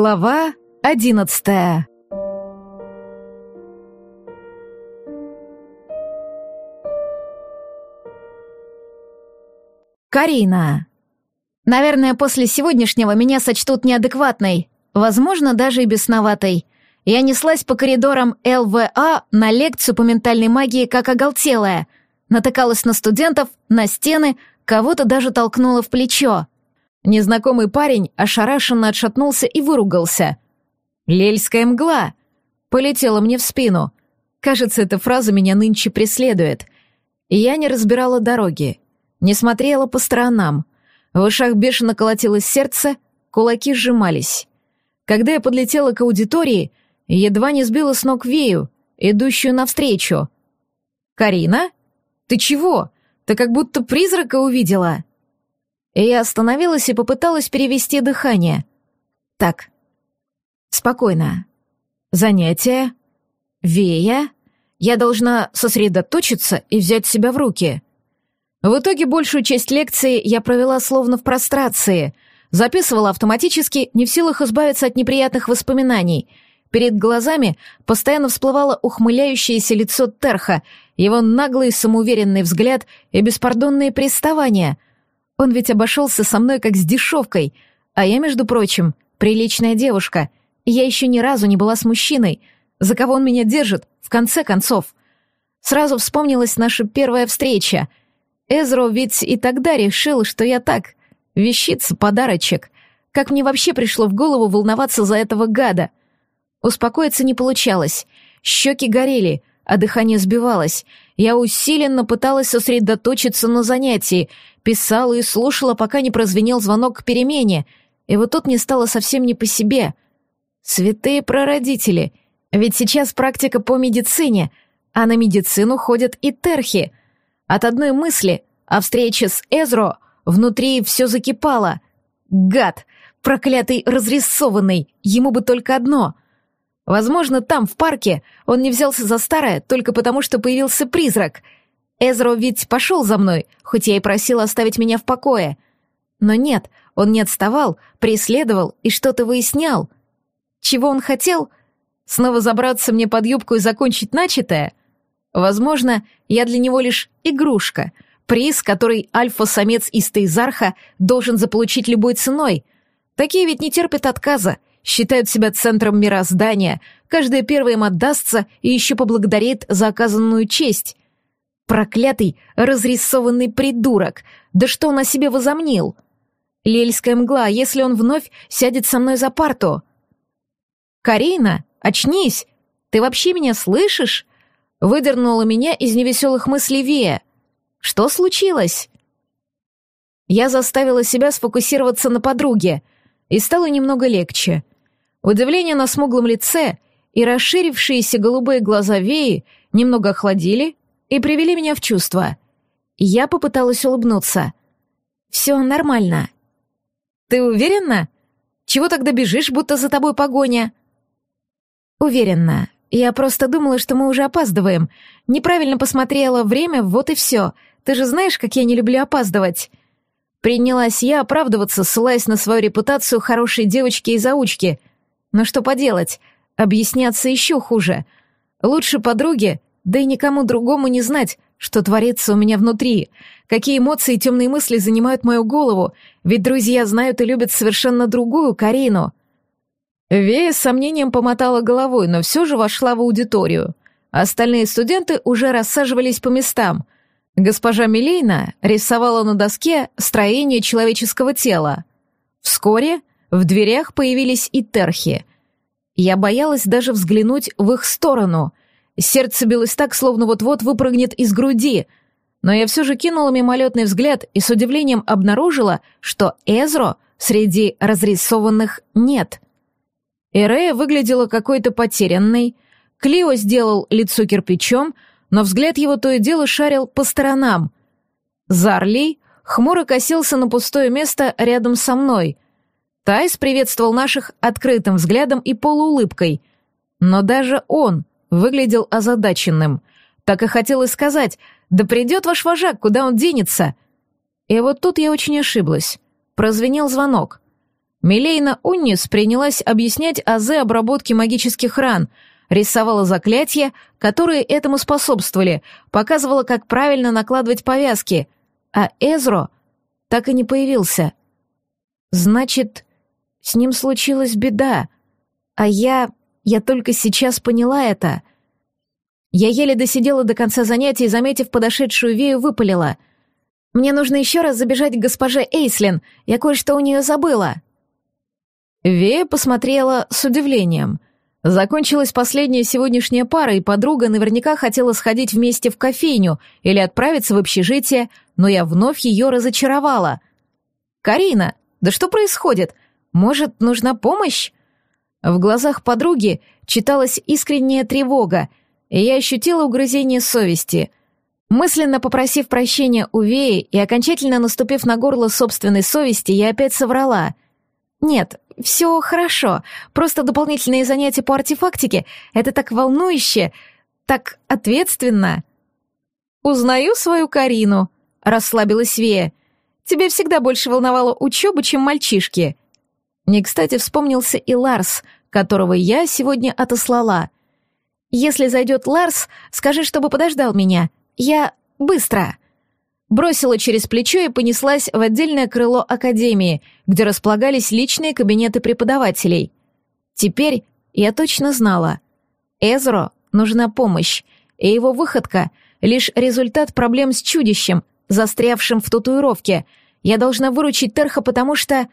Глава одиннадцатая Карина. Наверное, после сегодняшнего меня сочтут неадекватной, возможно, даже и бесноватой. Я неслась по коридорам ЛВА на лекцию по ментальной магии как оголтелая. Натыкалась на студентов, на стены, кого-то даже толкнула в плечо. Незнакомый парень ошарашенно отшатнулся и выругался. «Лельская мгла!» Полетела мне в спину. Кажется, эта фраза меня нынче преследует. я не разбирала дороги, не смотрела по сторонам. В ушах бешено колотилось сердце, кулаки сжимались. Когда я подлетела к аудитории, едва не сбила с ног Вею, идущую навстречу. «Карина? Ты чего? Ты как будто призрака увидела!» Я остановилась и попыталась перевести дыхание. Так. Спокойно. Занятие. Вея. Я должна сосредоточиться и взять себя в руки. В итоге большую часть лекции я провела словно в прострации. Записывала автоматически, не в силах избавиться от неприятных воспоминаний. Перед глазами постоянно всплывало ухмыляющееся лицо Терха, его наглый самоуверенный взгляд и беспардонные приставания — он ведь обошелся со мной как с дешевкой, а я, между прочим, приличная девушка. Я еще ни разу не была с мужчиной. За кого он меня держит, в конце концов? Сразу вспомнилась наша первая встреча. Эзро ведь и тогда решил, что я так, вещица, подарочек. Как мне вообще пришло в голову волноваться за этого гада? Успокоиться не получалось. Щеки горели, а дыхание сбивалось. Я усиленно пыталась сосредоточиться на занятии, писала и слушала, пока не прозвенел звонок к перемене, и вот тут мне стало совсем не по себе. Святые прародители, ведь сейчас практика по медицине, а на медицину ходят и терхи. От одной мысли о встрече с Эзро внутри все закипало. Гад, проклятый разрисованный, ему бы только одно — Возможно, там, в парке, он не взялся за старое только потому, что появился призрак — Эзро ведь пошел за мной, хоть я и просила оставить меня в покое. Но нет, он не отставал, преследовал и что-то выяснял. Чего он хотел? Снова забраться мне под юбку и закончить начатое? Возможно, я для него лишь игрушка, приз, который альфа-самец из Тейзарха должен заполучить любой ценой. Такие ведь не терпят отказа, считают себя центром мироздания, каждый первый им отдастся и еще поблагодарит за оказанную честь. Проклятый, разрисованный придурок! Да что он о себе возомнил? Лельская мгла, если он вновь сядет со мной за парту. «Карина, очнись! Ты вообще меня слышишь?» Выдернула меня из невеселых мыслей Вия. «Что случилось?» Я заставила себя сфокусироваться на подруге, и стало немного легче. Удивление на смуглом лице и расширившиеся голубые глаза Веи немного охладили, и привели меня в чувство. Я попыталась улыбнуться. «Все нормально». «Ты уверена? Чего тогда бежишь, будто за тобой погоня?» «Уверена. Я просто думала, что мы уже опаздываем. Неправильно посмотрела время, вот и все. Ты же знаешь, как я не люблю опаздывать». Принялась я оправдываться, ссылаясь на свою репутацию хорошей девочки и заучки. Но что поделать, объясняться еще хуже. Лучше подруги да и никому другому не знать, что творится у меня внутри, какие эмоции и темные мысли занимают мою голову, ведь друзья знают и любят совершенно другую Карину. Вея с сомнением помотала головой, но все же вошла в аудиторию. Остальные студенты уже рассаживались по местам. Госпожа Милейна рисовала на доске строение человеческого тела. Вскоре в дверях появились и терхи. Я боялась даже взглянуть в их сторону — Сердце билось так, словно вот-вот выпрыгнет из груди. Но я все же кинула мимолетный взгляд и с удивлением обнаружила, что Эзро среди разрисованных нет. Эрея выглядела какой-то потерянной. Клио сделал лицо кирпичом, но взгляд его то и дело шарил по сторонам. Зарлей хмуро косился на пустое место рядом со мной. Тайс приветствовал наших открытым взглядом и полуулыбкой. Но даже он выглядел озадаченным. Так и хотелось сказать, да придет ваш вожак, куда он денется? И вот тут я очень ошиблась. Прозвенел звонок. Милейна Уннис принялась объяснять азы обработки магических ран, рисовала заклятия, которые этому способствовали, показывала, как правильно накладывать повязки, а Эзро так и не появился. Значит, с ним случилась беда, а я... я только сейчас поняла это. Я еле досидела до конца занятия и, заметив подошедшую Вею, выпалила. «Мне нужно еще раз забежать к госпоже Эйслин, я кое-что у нее забыла». Вея посмотрела с удивлением. Закончилась последняя сегодняшняя пара, и подруга наверняка хотела сходить вместе в кофейню или отправиться в общежитие, но я вновь ее разочаровала. «Карина, да что происходит? Может, нужна помощь?» В глазах подруги читалась искренняя тревога, и я ощутила угрызение совести. Мысленно попросив прощения у Веи и окончательно наступив на горло собственной совести, я опять соврала. «Нет, все хорошо, просто дополнительные занятия по артефактике — это так волнующе, так ответственно». «Узнаю свою Карину», — расслабилась Вея. «Тебе всегда больше волновала учеба, чем мальчишки». Не кстати вспомнился и Ларс, которого я сегодня отослала. «Если зайдет Ларс, скажи, чтобы подождал меня. Я быстро». Бросила через плечо и понеслась в отдельное крыло академии, где располагались личные кабинеты преподавателей. Теперь я точно знала. Эзро нужна помощь, и его выходка — лишь результат проблем с чудищем, застрявшим в татуировке. Я должна выручить Терха, потому что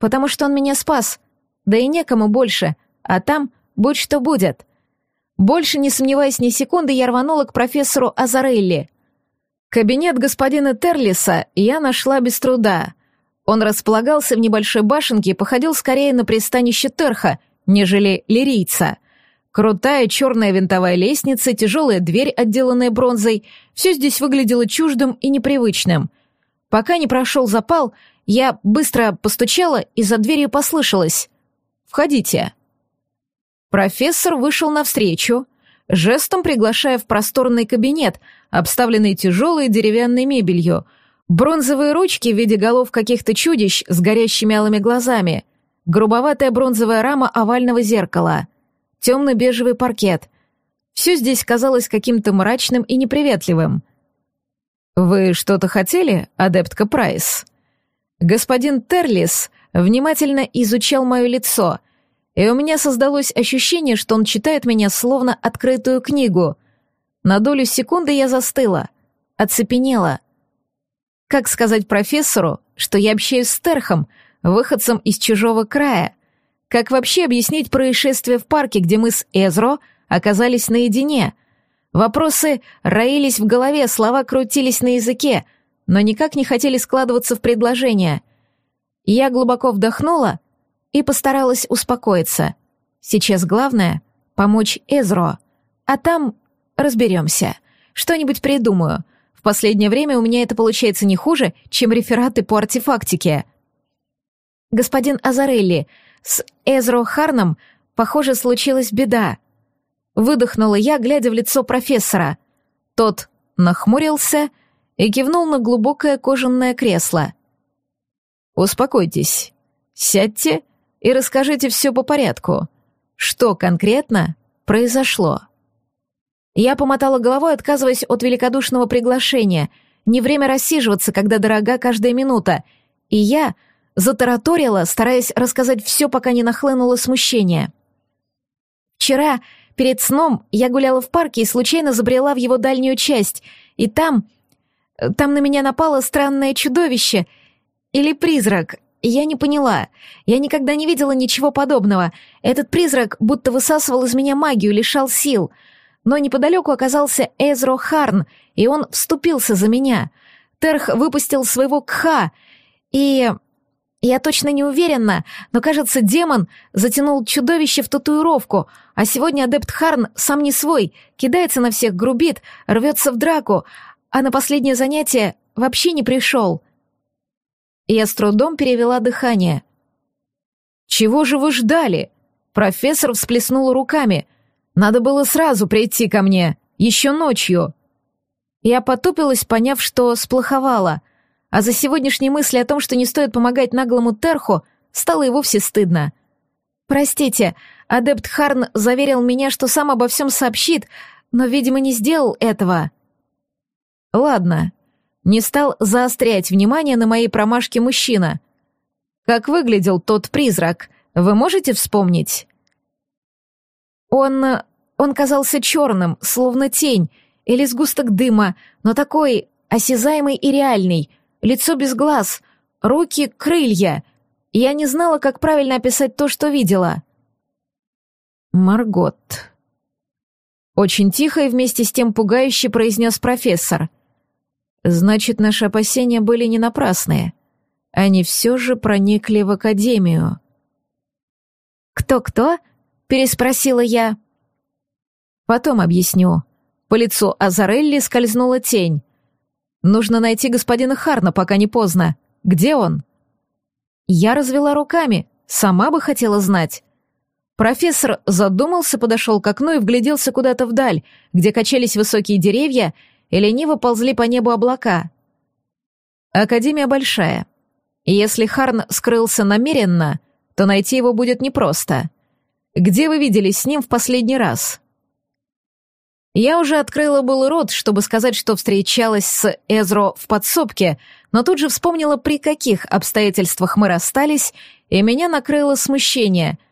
потому что он меня спас. Да и некому больше, а там будь что будет. Больше не сомневаясь ни секунды, я рванула к профессору Азарелли. Кабинет господина Терлиса я нашла без труда. Он располагался в небольшой башенке и походил скорее на пристанище Терха, нежели лирийца. Крутая черная винтовая лестница, тяжелая дверь, отделанная бронзой — все здесь выглядело чуждым и непривычным. Пока не прошел запал, я быстро постучала, и за дверью послышалось «Входите». Профессор вышел навстречу, жестом приглашая в просторный кабинет, обставленный тяжелой деревянной мебелью, бронзовые ручки в виде голов каких-то чудищ с горящими алыми глазами, грубоватая бронзовая рама овального зеркала, темно-бежевый паркет. Все здесь казалось каким-то мрачным и неприветливым. «Вы что-то хотели, адептка Прайс?» Господин Терлис внимательно изучал мое лицо, и у меня создалось ощущение, что он читает меня словно открытую книгу. На долю секунды я застыла, оцепенела. Как сказать профессору, что я общаюсь с Терхом, выходцем из чужого края? Как вообще объяснить происшествие в парке, где мы с Эзро оказались наедине? Вопросы роились в голове, слова крутились на языке — но никак не хотели складываться в предложение. Я глубоко вдохнула и постаралась успокоиться. Сейчас главное — помочь Эзро, а там разберемся. Что-нибудь придумаю. В последнее время у меня это получается не хуже, чем рефераты по артефактике. Господин Азарелли, с Эзро Харном, похоже, случилась беда. Выдохнула я, глядя в лицо профессора. Тот нахмурился и кивнул на глубокое кожаное кресло. «Успокойтесь, сядьте и расскажите все по порядку. Что конкретно произошло?» Я помотала головой, отказываясь от великодушного приглашения. Не время рассиживаться, когда дорога каждая минута. И я затараторила, стараясь рассказать все, пока не нахлынуло смущение. Вчера, перед сном, я гуляла в парке и случайно забрела в его дальнюю часть, и там там на меня напало странное чудовище. Или призрак. Я не поняла. Я никогда не видела ничего подобного. Этот призрак будто высасывал из меня магию, лишал сил. Но неподалеку оказался Эзро Харн, и он вступился за меня. Терх выпустил своего Кха, и... Я точно не уверена, но, кажется, демон затянул чудовище в татуировку, а сегодня адепт Харн сам не свой, кидается на всех, грубит, рвется в драку, а на последнее занятие вообще не пришел. Я с трудом перевела дыхание. «Чего же вы ждали?» Профессор всплеснул руками. «Надо было сразу прийти ко мне, еще ночью». Я потупилась, поняв, что сплоховала, а за сегодняшние мысли о том, что не стоит помогать наглому Терху, стало и вовсе стыдно. «Простите, адепт Харн заверил меня, что сам обо всем сообщит, но, видимо, не сделал этого». «Ладно». Не стал заострять внимание на моей промашке мужчина. «Как выглядел тот призрак? Вы можете вспомнить?» «Он... он казался черным, словно тень, или сгусток дыма, но такой осязаемый и реальный, лицо без глаз, руки — крылья. Я не знала, как правильно описать то, что видела». «Маргот», очень тихо и вместе с тем пугающе произнес профессор. Значит, наши опасения были не напрасные. Они все же проникли в академию. «Кто-кто?» — переспросила я. «Потом объясню». По лицу Азарелли скользнула тень. «Нужно найти господина Харна, пока не поздно. Где он?» Я развела руками, сама бы хотела знать. Профессор задумался, подошел к окну и вгляделся куда-то вдаль, где качались высокие деревья и лениво ползли по небу облака. Академия большая. если Харн скрылся намеренно, то найти его будет непросто. Где вы виделись с ним в последний раз? Я уже открыла был рот, чтобы сказать, что встречалась с Эзро в подсобке, но тут же вспомнила, при каких обстоятельствах мы расстались, и меня накрыло смущение —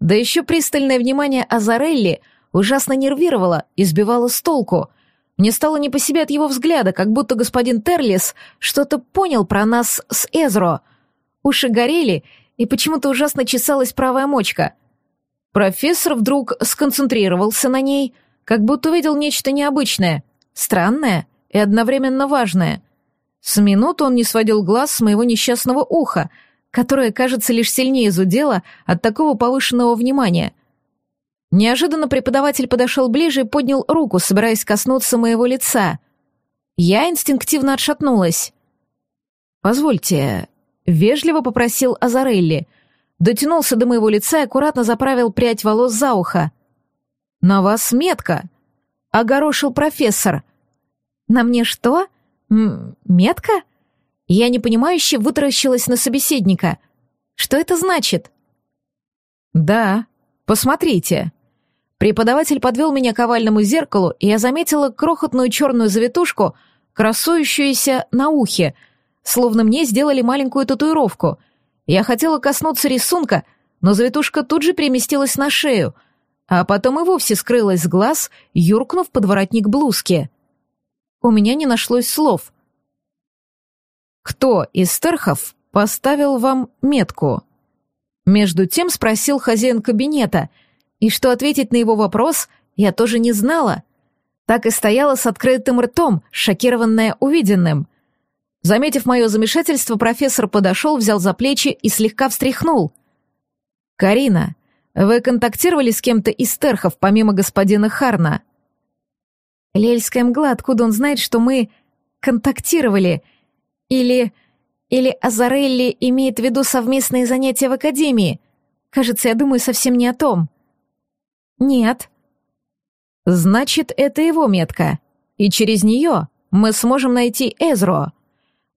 да еще пристальное внимание Азарелли ужасно нервировало и сбивало с толку. Мне стало не по себе от его взгляда, как будто господин Терлис что-то понял про нас с Эзро. Уши горели, и почему-то ужасно чесалась правая мочка. Профессор вдруг сконцентрировался на ней, как будто увидел нечто необычное, странное и одновременно важное. С минуту он не сводил глаз с моего несчастного уха — которая, кажется, лишь сильнее зудела от такого повышенного внимания. Неожиданно преподаватель подошел ближе и поднял руку, собираясь коснуться моего лица. Я инстинктивно отшатнулась. «Позвольте», — вежливо попросил Азарелли. Дотянулся до моего лица и аккуратно заправил прядь волос за ухо. «На вас метка», — огорошил профессор. «На мне что? М метка?» Я непонимающе вытаращилась на собеседника. Что это значит? Да, посмотрите. Преподаватель подвел меня к овальному зеркалу, и я заметила крохотную черную завитушку, красующуюся на ухе, словно мне сделали маленькую татуировку. Я хотела коснуться рисунка, но завитушка тут же переместилась на шею, а потом и вовсе скрылась с глаз, юркнув под воротник блузки. У меня не нашлось слов. «Кто из стерхов поставил вам метку?» Между тем спросил хозяин кабинета, и что ответить на его вопрос я тоже не знала. Так и стояла с открытым ртом, шокированная увиденным. Заметив мое замешательство, профессор подошел, взял за плечи и слегка встряхнул. «Карина, вы контактировали с кем-то из стерхов, помимо господина Харна?» Лельская мгла, откуда он знает, что мы контактировали — или... Или Азарелли имеет в виду совместные занятия в академии? Кажется, я думаю совсем не о том. Нет. Значит, это его метка. И через нее мы сможем найти Эзро.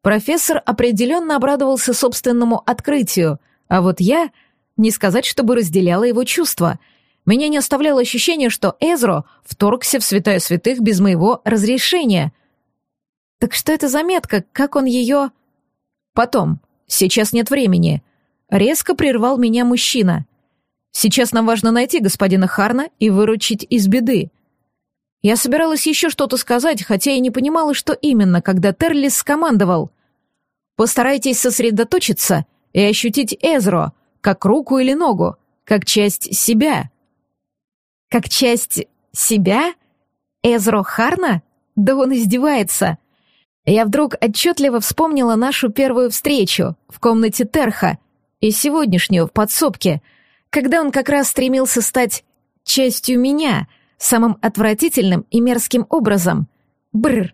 Профессор определенно обрадовался собственному открытию, а вот я, не сказать, чтобы разделяла его чувства. Меня не оставляло ощущение, что Эзро вторгся в святая святых без моего разрешения. Так что это за метка? Как он ее... Потом. Сейчас нет времени. Резко прервал меня мужчина. Сейчас нам важно найти господина Харна и выручить из беды. Я собиралась еще что-то сказать, хотя и не понимала, что именно, когда Терлис скомандовал. Постарайтесь сосредоточиться и ощутить Эзро, как руку или ногу, как часть себя. Как часть себя? Эзро Харна? Да он издевается. Я вдруг отчетливо вспомнила нашу первую встречу в комнате Терха и сегодняшнюю в подсобке, когда он как раз стремился стать частью меня, самым отвратительным и мерзким образом. Бррр.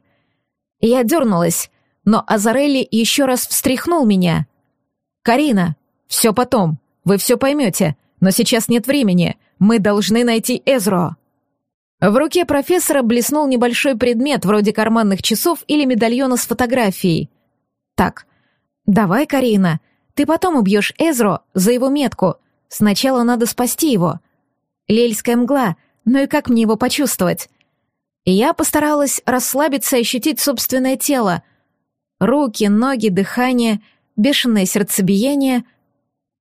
Я дернулась, но Азарелли еще раз встряхнул меня. «Карина, все потом, вы все поймете, но сейчас нет времени, мы должны найти Эзро». В руке профессора блеснул небольшой предмет, вроде карманных часов или медальона с фотографией. «Так, давай, Карина, Ты потом убьешь Эзро за его метку. Сначала надо спасти его. Лельская мгла, ну и как мне его почувствовать? Я постаралась расслабиться и ощутить собственное тело. Руки, ноги, дыхание, бешеное сердцебиение.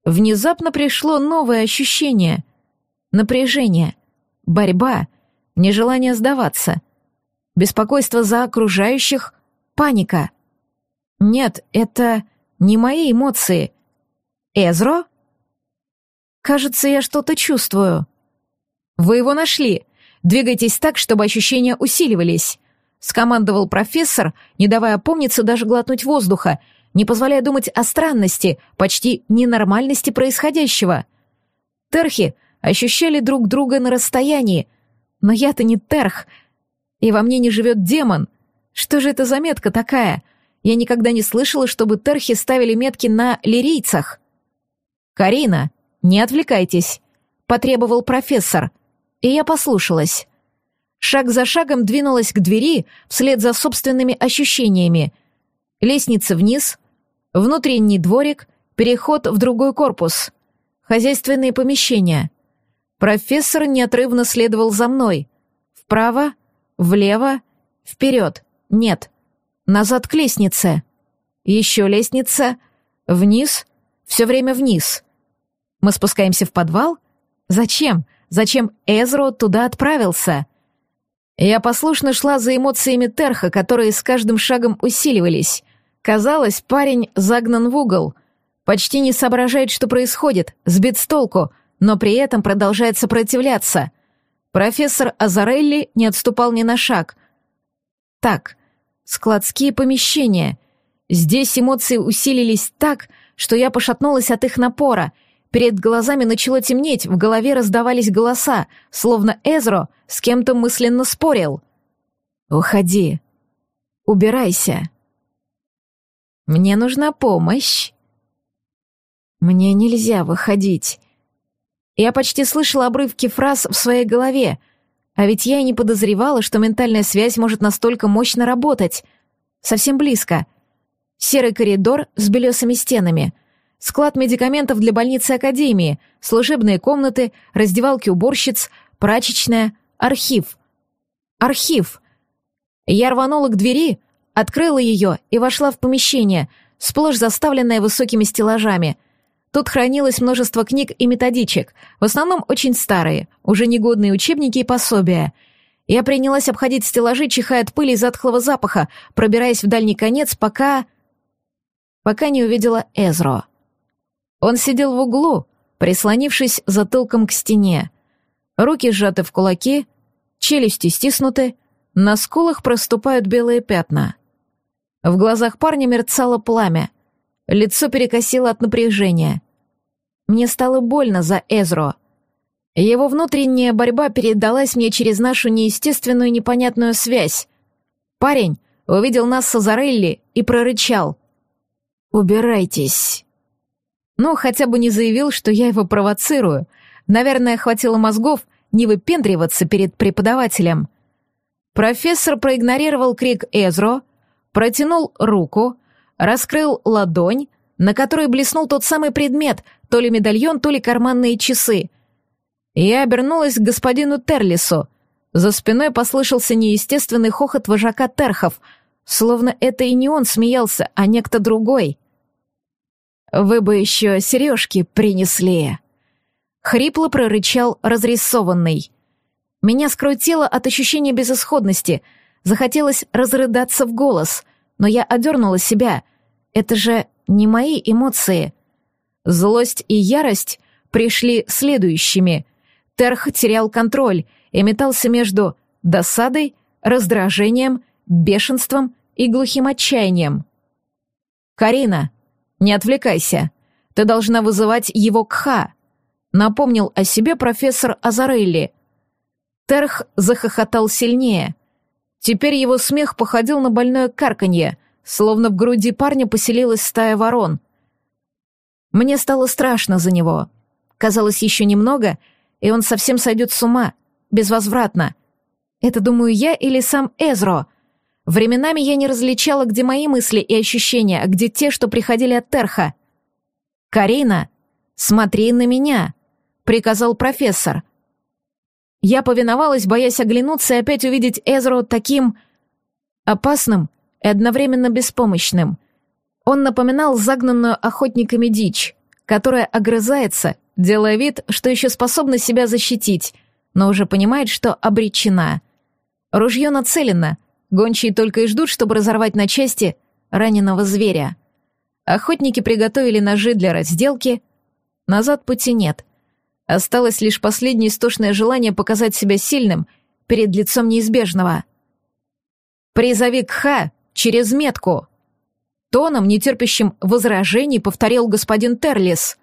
Внезапно пришло новое ощущение. Напряжение, борьба, нежелание сдаваться, беспокойство за окружающих, паника. Нет, это не мои эмоции. Эзро? Кажется, я что-то чувствую. Вы его нашли. Двигайтесь так, чтобы ощущения усиливались. Скомандовал профессор, не давая помниться даже глотнуть воздуха, не позволяя думать о странности, почти ненормальности происходящего. Терхи ощущали друг друга на расстоянии, но я-то не Терх, и во мне не живет демон. Что же это за метка такая? Я никогда не слышала, чтобы Терхи ставили метки на лирийцах. «Карина, не отвлекайтесь», — потребовал профессор — и я послушалась. Шаг за шагом двинулась к двери вслед за собственными ощущениями. Лестница вниз, внутренний дворик, переход в другой корпус, хозяйственные помещения. Профессор неотрывно следовал за мной. Вправо, влево, вперед, нет, назад к лестнице. Еще лестница, вниз, все время вниз. Мы спускаемся в подвал? Зачем? Зачем Эзро туда отправился? Я послушно шла за эмоциями Терха, которые с каждым шагом усиливались. Казалось, парень загнан в угол. Почти не соображает, что происходит, сбит с толку, но при этом продолжает сопротивляться. Профессор Азарелли не отступал ни на шаг. Так, складские помещения. Здесь эмоции усилились так, что я пошатнулась от их напора — Перед глазами начало темнеть, в голове раздавались голоса, словно Эзро с кем-то мысленно спорил. «Уходи. Убирайся. Мне нужна помощь. Мне нельзя выходить». Я почти слышала обрывки фраз в своей голове, а ведь я и не подозревала, что ментальная связь может настолько мощно работать. Совсем близко. Серый коридор с белесыми стенами — склад медикаментов для больницы Академии, служебные комнаты, раздевалки уборщиц, прачечная, архив. Архив. Я рванула к двери, открыла ее и вошла в помещение, сплошь заставленное высокими стеллажами. Тут хранилось множество книг и методичек, в основном очень старые, уже негодные учебники и пособия. Я принялась обходить стеллажи, чихая от пыли и затхлого запаха, пробираясь в дальний конец, пока... пока не увидела Эзро. Он сидел в углу, прислонившись затылком к стене. Руки сжаты в кулаки, челюсти стиснуты, на скулах проступают белые пятна. В глазах парня мерцало пламя, лицо перекосило от напряжения. Мне стало больно за Эзро. Его внутренняя борьба передалась мне через нашу неестественную непонятную связь. Парень увидел нас с Азарелли и прорычал. «Убирайтесь». Ну, хотя бы не заявил, что я его провоцирую. Наверное, хватило мозгов не выпендриваться перед преподавателем. Профессор проигнорировал крик Эзро, протянул руку, раскрыл ладонь, на которой блеснул тот самый предмет, то ли медальон, то ли карманные часы. Я обернулась к господину Терлису. За спиной послышался неестественный хохот вожака Терхов, словно это и не он смеялся, а некто другой — вы бы еще сережки принесли!» Хрипло прорычал разрисованный. Меня скрутило от ощущения безысходности. Захотелось разрыдаться в голос, но я одернула себя. Это же не мои эмоции. Злость и ярость пришли следующими. Терх терял контроль и метался между досадой, раздражением, бешенством и глухим отчаянием. «Карина!» «Не отвлекайся. Ты должна вызывать его кха», — напомнил о себе профессор Азарелли. Терх захохотал сильнее. Теперь его смех походил на больное карканье, словно в груди парня поселилась стая ворон. Мне стало страшно за него. Казалось, еще немного, и он совсем сойдет с ума, безвозвратно. Это, думаю, я или сам Эзро — Временами я не различала, где мои мысли и ощущения, а где те, что приходили от Терха. «Карина, смотри на меня!» — приказал профессор. Я повиновалась, боясь оглянуться и опять увидеть Эзру таким... опасным и одновременно беспомощным. Он напоминал загнанную охотниками дичь, которая огрызается, делая вид, что еще способна себя защитить, но уже понимает, что обречена. Ружье нацелено, гончие только и ждут, чтобы разорвать на части раненого зверя. Охотники приготовили ножи для разделки. Назад пути нет. Осталось лишь последнее истошное желание показать себя сильным перед лицом неизбежного. «Призови Кха через метку!» Тоном, нетерпящим возражений, повторил господин Терлис.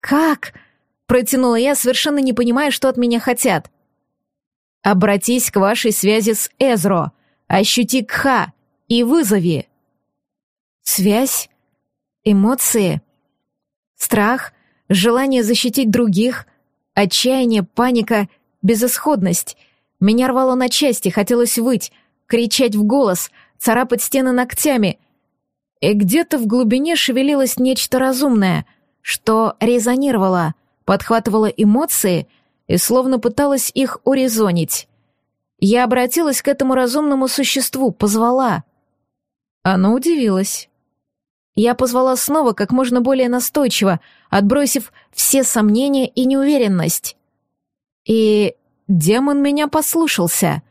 «Как?» — протянула я, совершенно не понимая, что от меня хотят. «Обратись к вашей связи с Эзро, ощути Кха и вызови». «Связь? Эмоции? Страх? желание защитить других, отчаяние, паника, безысходность. Меня рвало на части, хотелось выть, кричать в голос, царапать стены ногтями. И где-то в глубине шевелилось нечто разумное, что резонировало, подхватывало эмоции и словно пыталось их урезонить. Я обратилась к этому разумному существу, позвала. Оно удивилось. Я позвала снова как можно более настойчиво, отбросив все сомнения и неуверенность. И демон меня послушался.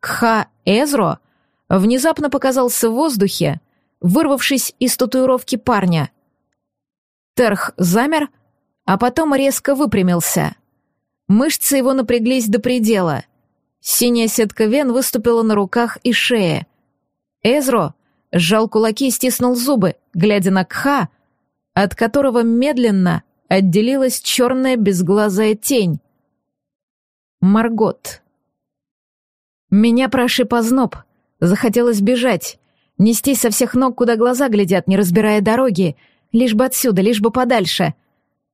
Кха Эзро внезапно показался в воздухе, вырвавшись из татуировки парня. Терх замер, а потом резко выпрямился. Мышцы его напряглись до предела. Синяя сетка вен выступила на руках и шее. Эзро сжал кулаки и стиснул зубы, глядя на Кха, от которого медленно отделилась черная безглазая тень. Маргот. Меня прошиб озноб. Захотелось бежать, нестись со всех ног, куда глаза глядят, не разбирая дороги, лишь бы отсюда, лишь бы подальше.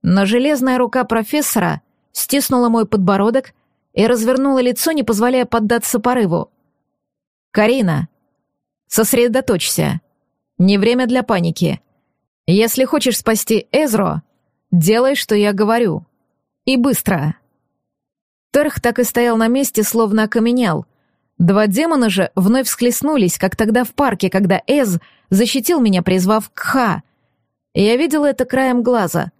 Но железная рука профессора стиснула мой подбородок и развернула лицо, не позволяя поддаться порыву. «Карина, Сосредоточься. Не время для паники. Если хочешь спасти Эзро, делай, что я говорю. И быстро. Терх так и стоял на месте, словно окаменел. Два демона же вновь всхлестнулись, как тогда в парке, когда Эз защитил меня, призвав Кха. Я видела это краем глаза.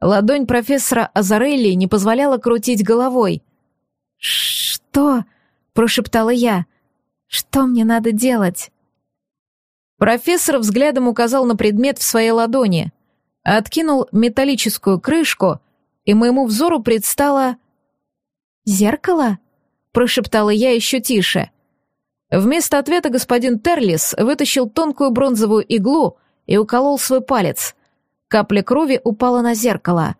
Ладонь профессора Азарелли не позволяла крутить головой. «Что?» — прошептала я. «Что мне надо делать?» Профессор взглядом указал на предмет в своей ладони, откинул металлическую крышку, и моему взору предстало... «Зеркало?» — прошептала я еще тише. Вместо ответа господин Терлис вытащил тонкую бронзовую иглу и уколол свой палец. Капля крови упала на зеркало.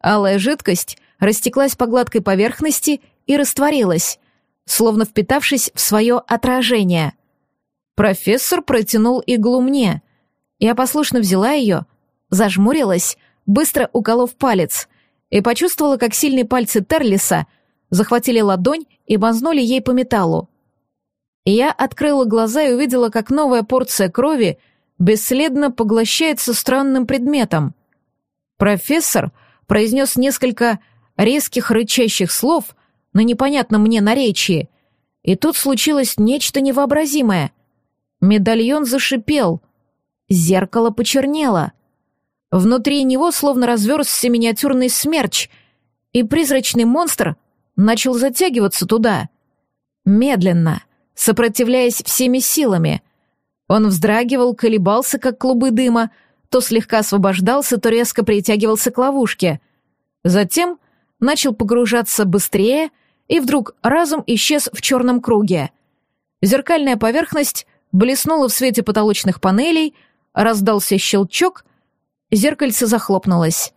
Алая жидкость растеклась по гладкой поверхности и растворилась, словно впитавшись в свое отражение — Профессор протянул иглу мне. Я послушно взяла ее, зажмурилась, быстро уколов палец, и почувствовала, как сильные пальцы Терлиса захватили ладонь и мазнули ей по металлу. Я открыла глаза и увидела, как новая порция крови бесследно поглощается странным предметом. Профессор произнес несколько резких рычащих слов на непонятном мне наречии, и тут случилось нечто невообразимое — Медальон зашипел. Зеркало почернело. Внутри него словно разверзся миниатюрный смерч, и призрачный монстр начал затягиваться туда. Медленно, сопротивляясь всеми силами. Он вздрагивал, колебался, как клубы дыма, то слегка освобождался, то резко притягивался к ловушке. Затем начал погружаться быстрее и вдруг разом исчез в черном круге. Зеркальная поверхность блеснуло в свете потолочных панелей, раздался щелчок, зеркальце захлопнулось.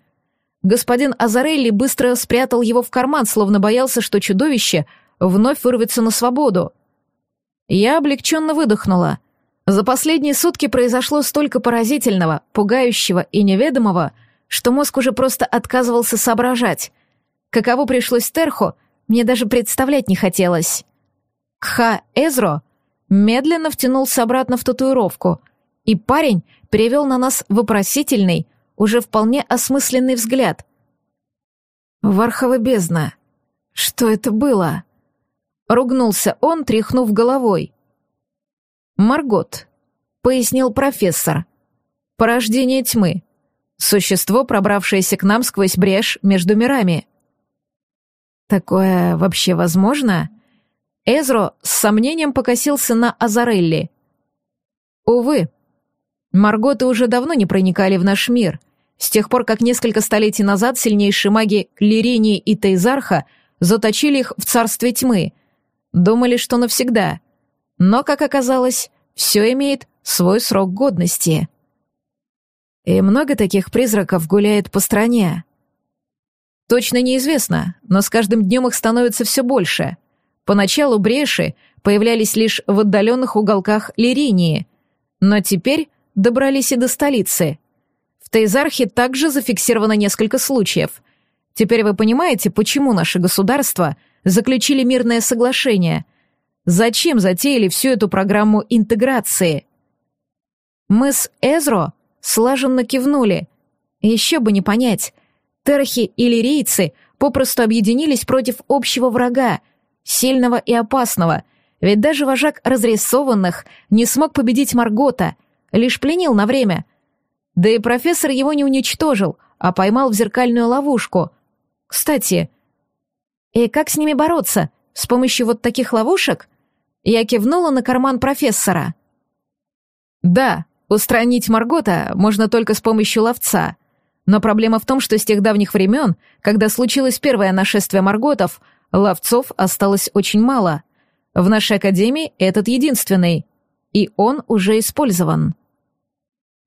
Господин Азарелли быстро спрятал его в карман, словно боялся, что чудовище вновь вырвется на свободу. Я облегченно выдохнула. За последние сутки произошло столько поразительного, пугающего и неведомого, что мозг уже просто отказывался соображать. Каково пришлось Терху, мне даже представлять не хотелось. Кха Эзро медленно втянулся обратно в татуировку, и парень перевел на нас вопросительный, уже вполне осмысленный взгляд. «Вархова бездна. Что это было?» Ругнулся он, тряхнув головой. «Маргот», — пояснил профессор. «Порождение тьмы. Существо, пробравшееся к нам сквозь брешь между мирами». «Такое вообще возможно?» Эзро с сомнением покосился на Азарелли. «Увы, Марготы уже давно не проникали в наш мир. С тех пор, как несколько столетий назад сильнейшие маги Лиринии и Тейзарха заточили их в царстве тьмы. Думали, что навсегда. Но, как оказалось, все имеет свой срок годности. И много таких призраков гуляет по стране. Точно неизвестно, но с каждым днем их становится все больше. Поначалу бреши появлялись лишь в отдаленных уголках Лиринии, но теперь добрались и до столицы. В Тейзархе также зафиксировано несколько случаев. Теперь вы понимаете, почему наши государства заключили мирное соглашение? Зачем затеяли всю эту программу интеграции? Мы с Эзро слаженно кивнули. Еще бы не понять. Терхи и лирийцы попросту объединились против общего врага, сильного и опасного, ведь даже вожак разрисованных не смог победить Маргота, лишь пленил на время. Да и профессор его не уничтожил, а поймал в зеркальную ловушку. Кстати, и как с ними бороться? С помощью вот таких ловушек? Я кивнула на карман профессора. Да, устранить Маргота можно только с помощью ловца. Но проблема в том, что с тех давних времен, когда случилось первое нашествие Марготов, ловцов осталось очень мало. В нашей академии этот единственный, и он уже использован.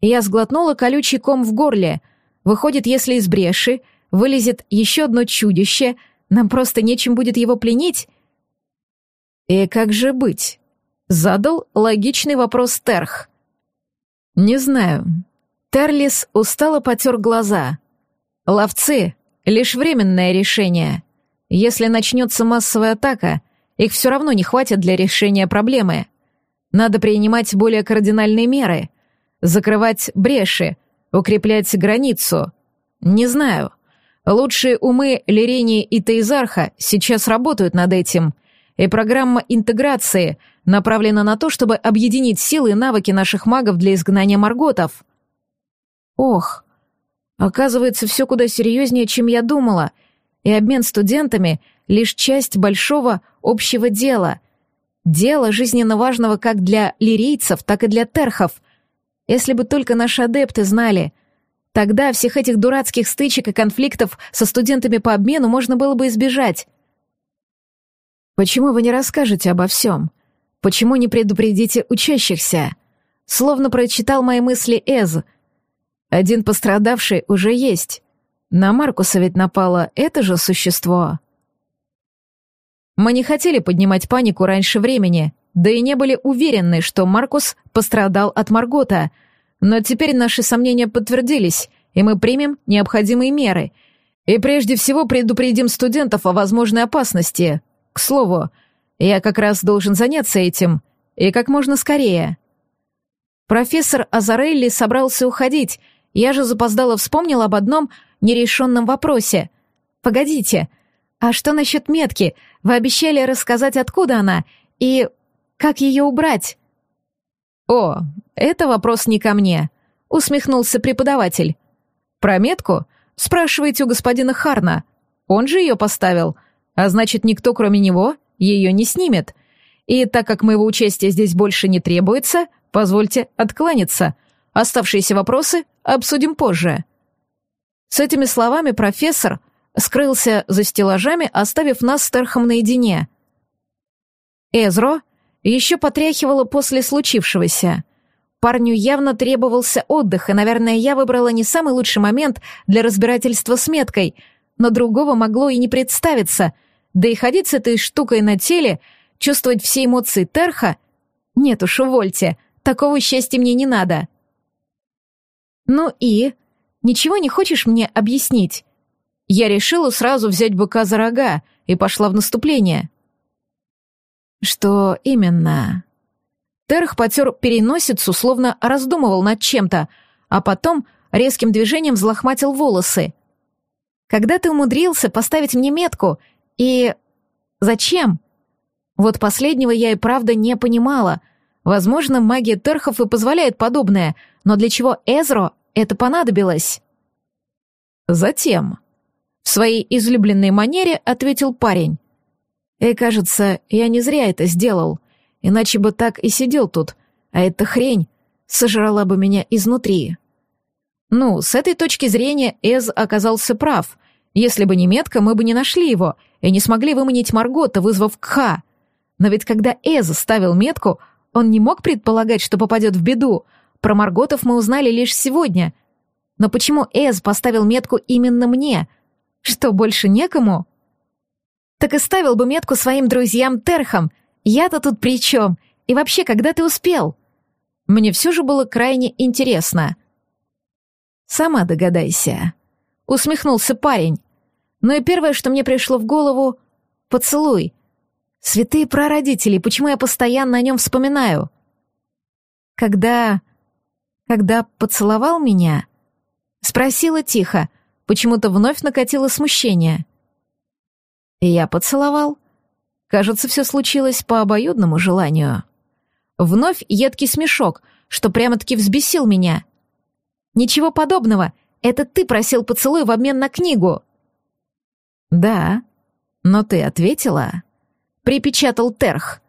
Я сглотнула колючий ком в горле. Выходит, если из бреши вылезет еще одно чудище, нам просто нечем будет его пленить? И как же быть? Задал логичный вопрос Терх. Не знаю. Терлис устало потер глаза. Ловцы — лишь временное решение. Если начнется массовая атака, их все равно не хватит для решения проблемы. Надо принимать более кардинальные меры — закрывать бреши, укреплять границу. Не знаю. Лучшие умы Лирении и Тейзарха сейчас работают над этим, и программа интеграции направлена на то, чтобы объединить силы и навыки наших магов для изгнания марготов. Ох, оказывается, все куда серьезнее, чем я думала, и обмен студентами — лишь часть большого общего дела. Дело жизненно важного как для лирийцев, так и для терхов — если бы только наши адепты знали. Тогда всех этих дурацких стычек и конфликтов со студентами по обмену можно было бы избежать. Почему вы не расскажете обо всем? Почему не предупредите учащихся? Словно прочитал мои мысли Эз. Один пострадавший уже есть. На Маркуса ведь напало это же существо. Мы не хотели поднимать панику раньше времени, да и не были уверены, что Маркус пострадал от Маргота. Но теперь наши сомнения подтвердились, и мы примем необходимые меры. И прежде всего предупредим студентов о возможной опасности. К слову, я как раз должен заняться этим, и как можно скорее. Профессор Азарелли собрался уходить, я же запоздало вспомнил об одном нерешенном вопросе. «Погодите, а что насчет метки? Вы обещали рассказать, откуда она, и как ее убрать?» «О, это вопрос не ко мне», — усмехнулся преподаватель. «Про метку? Спрашивайте у господина Харна. Он же ее поставил, а значит, никто, кроме него, ее не снимет. И так как моего участия здесь больше не требуется, позвольте откланяться. Оставшиеся вопросы обсудим позже». С этими словами профессор скрылся за стеллажами, оставив нас с Терхом наедине. Эзро еще потряхивало после случившегося. Парню явно требовался отдых, и, наверное, я выбрала не самый лучший момент для разбирательства с меткой, но другого могло и не представиться. Да и ходить с этой штукой на теле, чувствовать все эмоции Терха... Нет уж, увольте, такого счастья мне не надо. Ну и... Ничего не хочешь мне объяснить? Я решила сразу взять быка за рога и пошла в наступление. «Что именно?» Терх потер переносицу, словно раздумывал над чем-то, а потом резким движением взлохматил волосы. «Когда ты умудрился поставить мне метку? И... зачем?» Вот последнего я и правда не понимала. Возможно, магия Терхов и позволяет подобное, но для чего Эзро это понадобилось? Затем. В своей излюбленной манере ответил парень. И кажется, я не зря это сделал, иначе бы так и сидел тут, а эта хрень сожрала бы меня изнутри. Ну, с этой точки зрения Эз оказался прав. Если бы не метка, мы бы не нашли его и не смогли выманить Маргота, вызвав Кха. Но ведь когда Эз ставил метку, он не мог предполагать, что попадет в беду. Про Марготов мы узнали лишь сегодня. Но почему Эз поставил метку именно мне? Что, больше некому? Так и ставил бы метку своим друзьям Терхам. Я-то тут при чем? И вообще, когда ты успел? Мне все же было крайне интересно. Сама догадайся. Усмехнулся парень. Но и первое, что мне пришло в голову — поцелуй. Святые прародители, почему я постоянно о нем вспоминаю? Когда... когда поцеловал меня? Спросила тихо, почему-то вновь накатило смущение. Я поцеловал. Кажется, все случилось по обоюдному желанию. Вновь едкий смешок, что прямо-таки взбесил меня. Ничего подобного, это ты просил поцелуй в обмен на книгу. Да, но ты ответила припечатал Терх.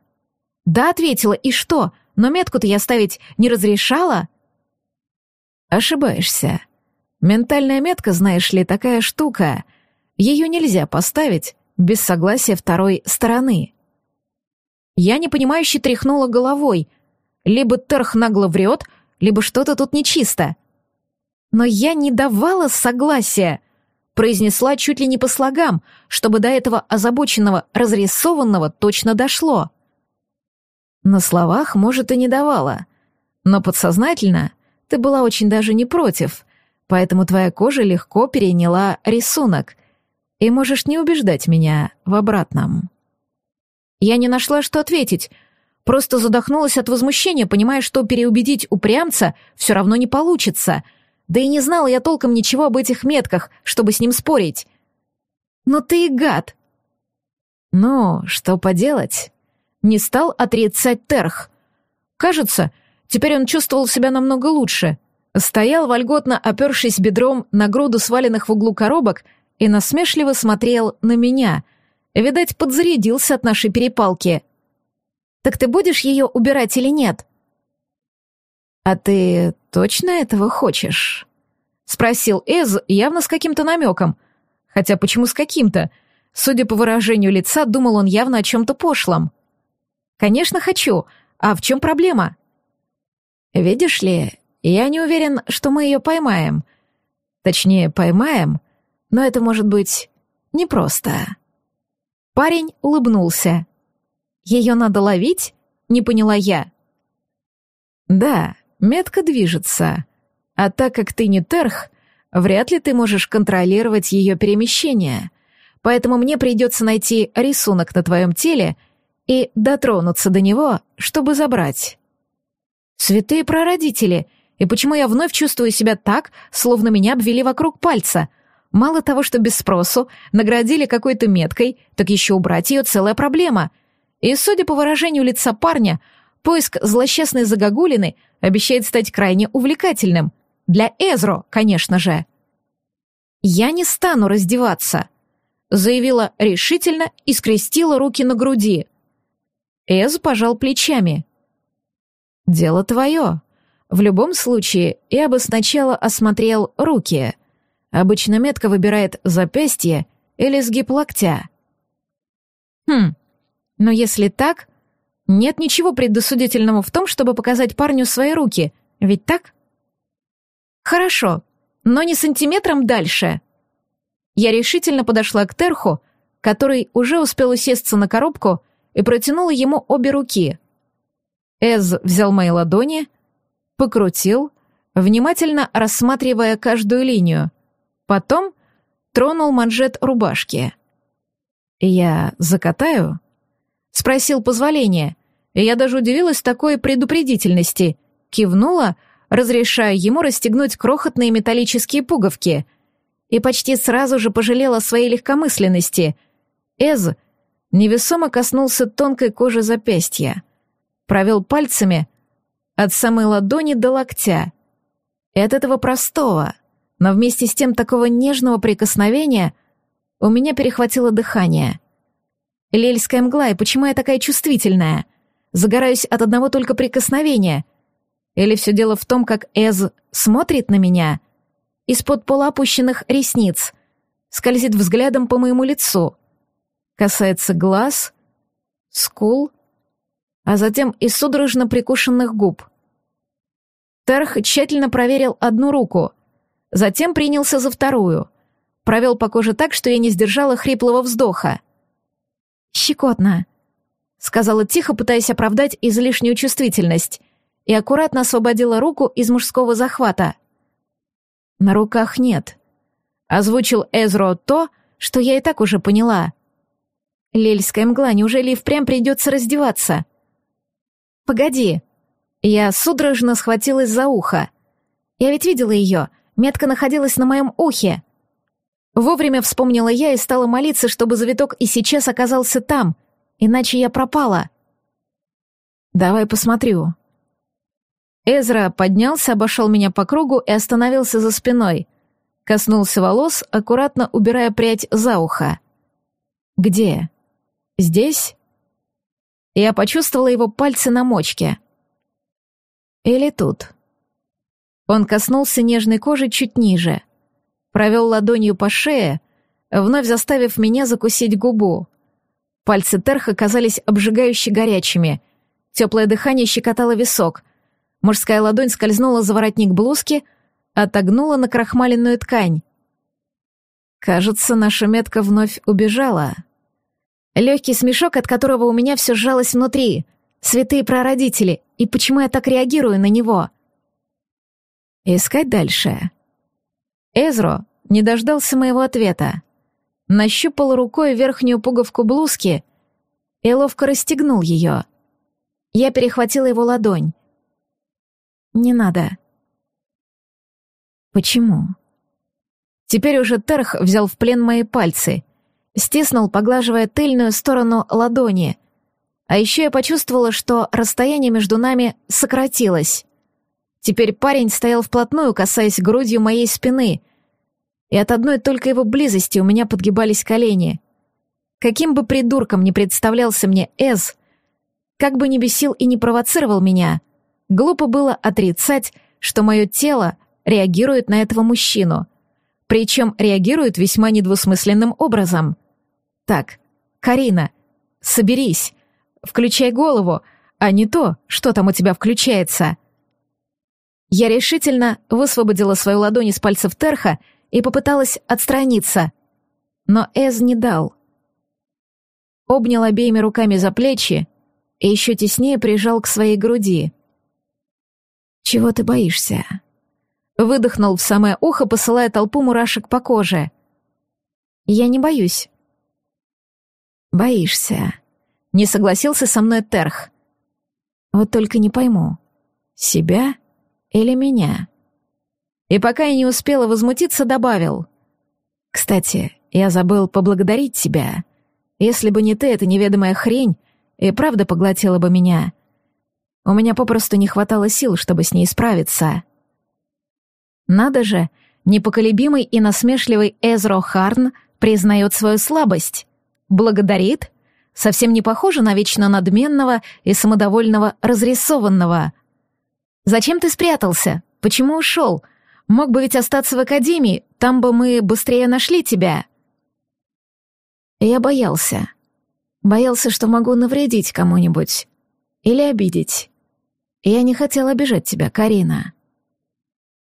«Да», — ответила, — «и что? Но метку-то я ставить не разрешала?» «Ошибаешься. Ментальная метка, знаешь ли, такая штука. Ее нельзя поставить без согласия второй стороны». Я непонимающе тряхнула головой. Либо Терх нагло врет, либо что-то тут нечисто. Но я не давала согласия произнесла чуть ли не по слогам, чтобы до этого озабоченного, разрисованного точно дошло. На словах, может, и не давала, но подсознательно ты была очень даже не против, поэтому твоя кожа легко переняла рисунок, и можешь не убеждать меня в обратном. Я не нашла, что ответить, просто задохнулась от возмущения, понимая, что переубедить упрямца все равно не получится — да и не знала я толком ничего об этих метках, чтобы с ним спорить. Но ты и гад. Ну, что поделать? Не стал отрицать Терх. Кажется, теперь он чувствовал себя намного лучше. Стоял вольготно, опершись бедром на груду сваленных в углу коробок и насмешливо смотрел на меня. Видать, подзарядился от нашей перепалки. «Так ты будешь ее убирать или нет?» «А ты точно этого хочешь?» — спросил Эз явно с каким-то намеком. Хотя почему с каким-то? Судя по выражению лица, думал он явно о чем-то пошлом. «Конечно хочу. А в чем проблема?» «Видишь ли, я не уверен, что мы ее поймаем. Точнее, поймаем, но это может быть непросто». Парень улыбнулся. «Ее надо ловить?» — не поняла я. «Да, Метка движется, а так как ты не терх, вряд ли ты можешь контролировать ее перемещение, поэтому мне придется найти рисунок на твоем теле и дотронуться до него, чтобы забрать. Святые прародители, и почему я вновь чувствую себя так, словно меня обвели вокруг пальца? Мало того, что без спросу наградили какой-то меткой, так еще убрать ее целая проблема. И, судя по выражению лица парня, поиск злосчастной загогулины обещает стать крайне увлекательным. Для Эзро, конечно же. «Я не стану раздеваться», — заявила решительно и скрестила руки на груди. Эз пожал плечами. «Дело твое. В любом случае, я бы сначала осмотрел руки. Обычно метка выбирает запястье или сгиб локтя». «Хм, но если так, нет ничего предосудительного в том, чтобы показать парню свои руки, ведь так? Хорошо, но не сантиметром дальше. Я решительно подошла к Терху, который уже успел усесться на коробку и протянула ему обе руки. Эз взял мои ладони, покрутил, внимательно рассматривая каждую линию. Потом тронул манжет рубашки. «Я закатаю?» Спросил позволения, и я даже удивилась такой предупредительности. Кивнула, разрешая ему расстегнуть крохотные металлические пуговки. И почти сразу же пожалела своей легкомысленности. Эз невесомо коснулся тонкой кожи запястья, провел пальцами от самой ладони до локтя. И от этого простого, но вместе с тем такого нежного прикосновения у меня перехватило дыхание. Лельская мгла, и почему я такая чувствительная? Загораюсь от одного только прикосновения. Или все дело в том, как Эз смотрит на меня из-под полуопущенных ресниц, скользит взглядом по моему лицу, касается глаз, скул, а затем и судорожно прикушенных губ. Терх тщательно проверил одну руку, затем принялся за вторую, провел по коже так, что я не сдержала хриплого вздоха. «Щекотно», — сказала тихо, пытаясь оправдать излишнюю чувствительность, и аккуратно освободила руку из мужского захвата. «На руках нет», — озвучил Эзро то, что я и так уже поняла. «Лельская мгла, неужели и впрямь придется раздеваться?» «Погоди!» Я судорожно схватилась за ухо. Я ведь видела ее, метка находилась на моем ухе. Вовремя вспомнила я и стала молиться, чтобы завиток и сейчас оказался там, иначе я пропала. «Давай посмотрю». Эзра поднялся, обошел меня по кругу и остановился за спиной. Коснулся волос, аккуратно убирая прядь за ухо. «Где? Здесь?» Я почувствовала его пальцы на мочке. Или тут. Он коснулся нежной кожи чуть ниже. Провел ладонью по шее, вновь заставив меня закусить губу. Пальцы Терха казались обжигающе горячими. Теплое дыхание щекотало висок. Мужская ладонь скользнула за воротник блузки, отогнула на крахмаленную ткань. Кажется, наша метка вновь убежала. Легкий смешок, от которого у меня все сжалось внутри. Святые прародители, и почему я так реагирую на него? Искать дальше. Эзро не дождался моего ответа. Нащупал рукой верхнюю пуговку блузки и ловко расстегнул ее. Я перехватила его ладонь. «Не надо». «Почему?» Теперь уже Терх взял в плен мои пальцы — стиснул, поглаживая тыльную сторону ладони. А еще я почувствовала, что расстояние между нами сократилось. Теперь парень стоял вплотную, касаясь грудью моей спины, и от одной только его близости у меня подгибались колени. Каким бы придурком ни представлялся мне Эз, как бы ни бесил и не провоцировал меня, глупо было отрицать, что мое тело реагирует на этого мужчину, причем реагирует весьма недвусмысленным образом — так, Карина, соберись, включай голову, а не то, что там у тебя включается. Я решительно высвободила свою ладонь из пальцев Терха и попыталась отстраниться, но Эз не дал. Обнял обеими руками за плечи и еще теснее прижал к своей груди. «Чего ты боишься?» Выдохнул в самое ухо, посылая толпу мурашек по коже. «Я не боюсь», «Боишься?» — не согласился со мной Терх. «Вот только не пойму, себя или меня?» И пока я не успела возмутиться, добавил. «Кстати, я забыл поблагодарить тебя. Если бы не ты, эта неведомая хрень и правда поглотила бы меня. У меня попросту не хватало сил, чтобы с ней справиться». Надо же, непоколебимый и насмешливый Эзро Харн признает свою слабость. Благодарит? Совсем не похоже на вечно надменного и самодовольного разрисованного. Зачем ты спрятался? Почему ушел? Мог бы ведь остаться в академии, там бы мы быстрее нашли тебя. Я боялся. Боялся, что могу навредить кому-нибудь. Или обидеть. Я не хотел обижать тебя, Карина.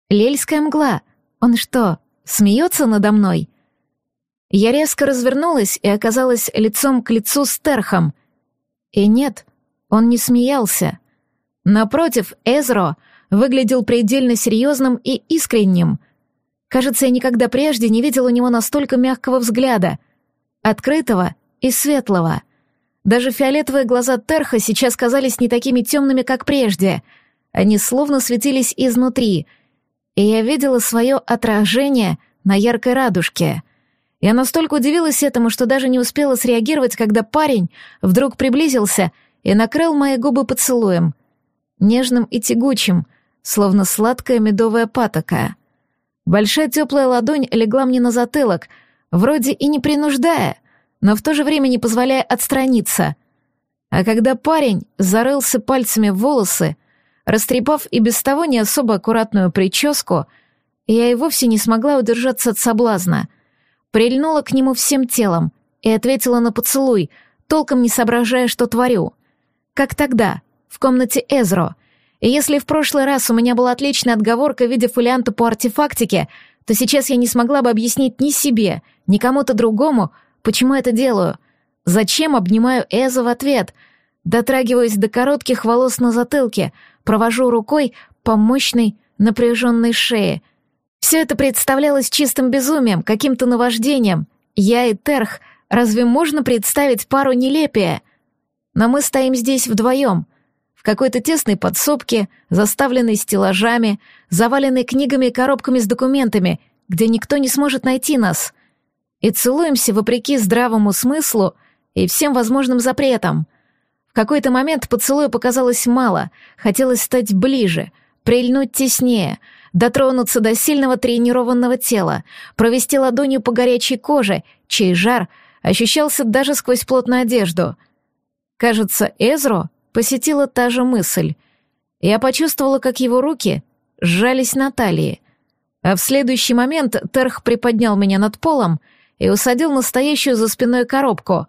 Лельская мгла. Он что, смеется надо мной? Я резко развернулась и оказалась лицом к лицу с Терхом. И нет, он не смеялся. Напротив, Эзро выглядел предельно серьезным и искренним. Кажется, я никогда прежде не видел у него настолько мягкого взгляда, открытого и светлого. Даже фиолетовые глаза Терха сейчас казались не такими темными, как прежде. Они словно светились изнутри, и я видела свое отражение на яркой радужке. Я настолько удивилась этому, что даже не успела среагировать, когда парень вдруг приблизился и накрыл мои губы поцелуем. Нежным и тягучим, словно сладкая медовая патока. Большая теплая ладонь легла мне на затылок, вроде и не принуждая, но в то же время не позволяя отстраниться. А когда парень зарылся пальцами в волосы, растрепав и без того не особо аккуратную прическу, я и вовсе не смогла удержаться от соблазна. Прильнула к нему всем телом и ответила на поцелуй, толком не соображая, что творю. Как тогда, в комнате Эзро. И если в прошлый раз у меня была отличная отговорка в виде фолианта по артефактике, то сейчас я не смогла бы объяснить ни себе, ни кому-то другому, почему это делаю. Зачем обнимаю Эзо в ответ? Дотрагиваюсь до коротких волос на затылке, провожу рукой по мощной, напряженной шее. Все это представлялось чистым безумием, каким-то наваждением. Я и Терх, разве можно представить пару нелепее? Но мы стоим здесь вдвоем, в какой-то тесной подсобке, заставленной стеллажами, заваленной книгами и коробками с документами, где никто не сможет найти нас. И целуемся вопреки здравому смыслу и всем возможным запретам. В какой-то момент поцелуя показалось мало, хотелось стать ближе, прильнуть теснее, дотронуться до сильного тренированного тела, провести ладонью по горячей коже, чей жар ощущался даже сквозь плотную одежду. Кажется, Эзро посетила та же мысль. Я почувствовала, как его руки сжались на талии, а в следующий момент Терх приподнял меня над полом и усадил настоящую за спиной коробку.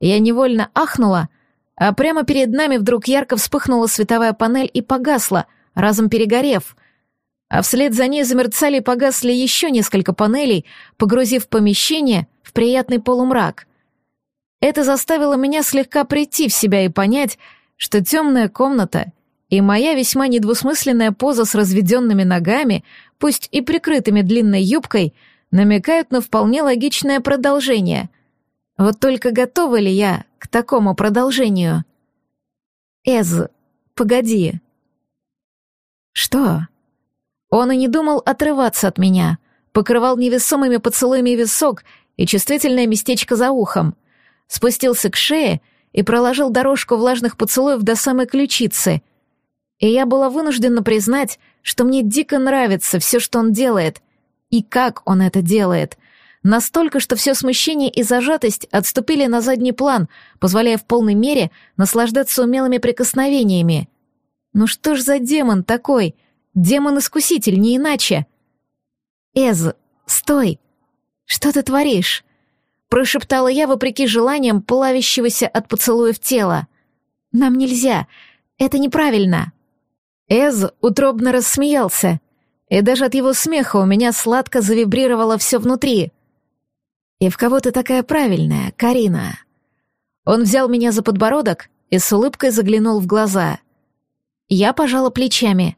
Я невольно ахнула, а прямо перед нами вдруг ярко вспыхнула световая панель и погасла, разом перегорев. А вслед за ней замерцали и погасли еще несколько панелей, погрузив помещение в приятный полумрак. Это заставило меня слегка прийти в себя и понять, что темная комната и моя весьма недвусмысленная поза с разведенными ногами, пусть и прикрытыми длинной юбкой, намекают на вполне логичное продолжение. Вот только готова ли я к такому продолжению? Эз, погоди. Что? Он и не думал отрываться от меня, покрывал невесомыми поцелуями висок и чувствительное местечко за ухом, спустился к шее и проложил дорожку влажных поцелуев до самой ключицы. И я была вынуждена признать, что мне дико нравится все, что он делает, и как он это делает — Настолько, что все смущение и зажатость отступили на задний план, позволяя в полной мере наслаждаться умелыми прикосновениями. Ну что ж за демон такой? Демон-искуситель, не иначе. Эз, стой! Что ты творишь? Прошептала я, вопреки желаниям плавящегося от поцелуев тела. Нам нельзя. Это неправильно. Эз утробно рассмеялся, и даже от его смеха у меня сладко завибрировало все внутри. «И в кого ты такая правильная, Карина?» Он взял меня за подбородок и с улыбкой заглянул в глаза. Я пожала плечами.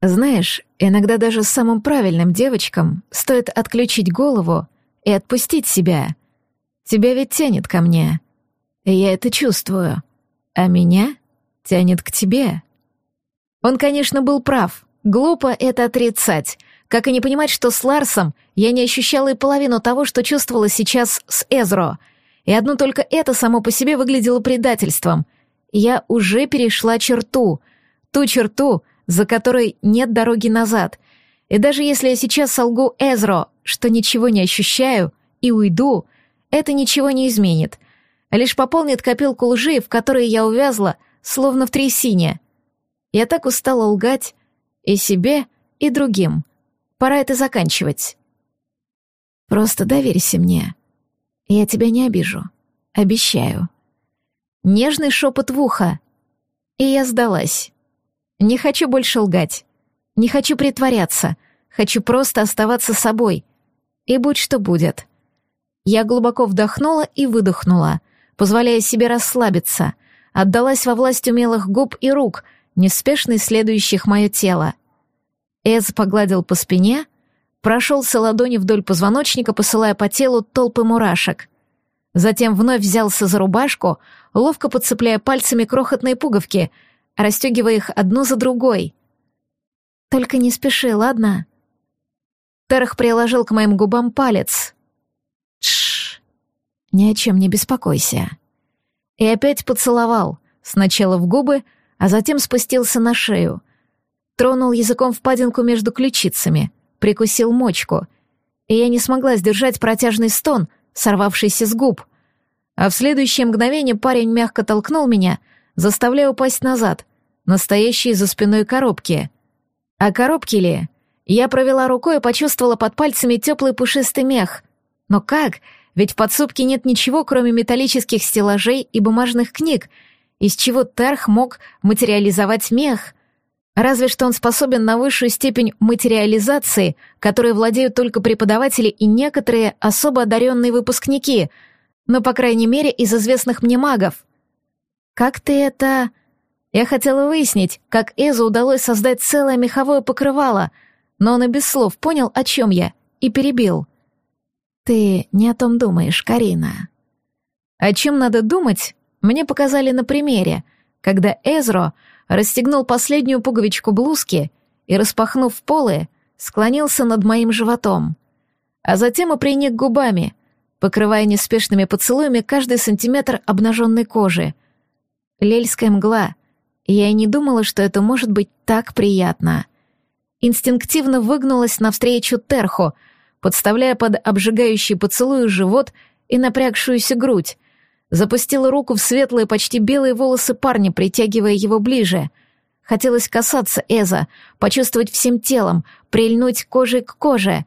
«Знаешь, иногда даже самым правильным девочкам стоит отключить голову и отпустить себя. Тебя ведь тянет ко мне. И я это чувствую. А меня тянет к тебе». Он, конечно, был прав. Глупо это отрицать, как и не понимать, что с Ларсом я не ощущала и половину того, что чувствовала сейчас с Эзро. И одно только это само по себе выглядело предательством. Я уже перешла черту. Ту черту, за которой нет дороги назад. И даже если я сейчас солгу Эзро, что ничего не ощущаю, и уйду, это ничего не изменит. Лишь пополнит копилку лжи, в которой я увязла, словно в трясине. Я так устала лгать и себе, и другим. Пора это заканчивать. Просто доверься мне. Я тебя не обижу. Обещаю. Нежный шепот в ухо. И я сдалась. Не хочу больше лгать. Не хочу притворяться. Хочу просто оставаться собой. И будь что будет. Я глубоко вдохнула и выдохнула, позволяя себе расслабиться. Отдалась во власть умелых губ и рук, неспешно исследующих мое тело. Эз погладил по спине, прошелся ладони вдоль позвоночника, посылая по телу толпы мурашек. Затем вновь взялся за рубашку, ловко подцепляя пальцами крохотные пуговки, расстегивая их одну за другой. «Только не спеши, ладно?» Терх приложил к моим губам палец. Тш, ни о чем не беспокойся. И опять поцеловал, сначала в губы, а затем спустился на шею. Тронул языком впадинку между ключицами, прикусил мочку, и я не смогла сдержать протяжный стон, сорвавшийся с губ. А в следующее мгновение парень мягко толкнул меня, заставляя упасть назад, настоящие за спиной коробки. А коробки ли? Я провела рукой и почувствовала под пальцами теплый пушистый мех. Но как? Ведь в подсобке нет ничего, кроме металлических стеллажей и бумажных книг, из чего Терх мог материализовать мех. Разве что он способен на высшую степень материализации, которой владеют только преподаватели и некоторые особо одаренные выпускники, но, по крайней мере, из известных мне магов. Как ты это... Я хотела выяснить, как Эзу удалось создать целое меховое покрывало — но он и без слов понял, о чем я, и перебил. «Ты не о том думаешь, Карина». О чем надо думать, мне показали на примере, когда Эзро расстегнул последнюю пуговичку блузки и, распахнув полы, склонился над моим животом, а затем и приник губами, покрывая неспешными поцелуями каждый сантиметр обнаженной кожи. Лельская мгла, я и не думала, что это может быть так приятно — инстинктивно выгнулась навстречу Терху, подставляя под обжигающий поцелуй живот и напрягшуюся грудь, запустила руку в светлые, почти белые волосы парня, притягивая его ближе. Хотелось касаться Эза, почувствовать всем телом, прильнуть кожей к коже.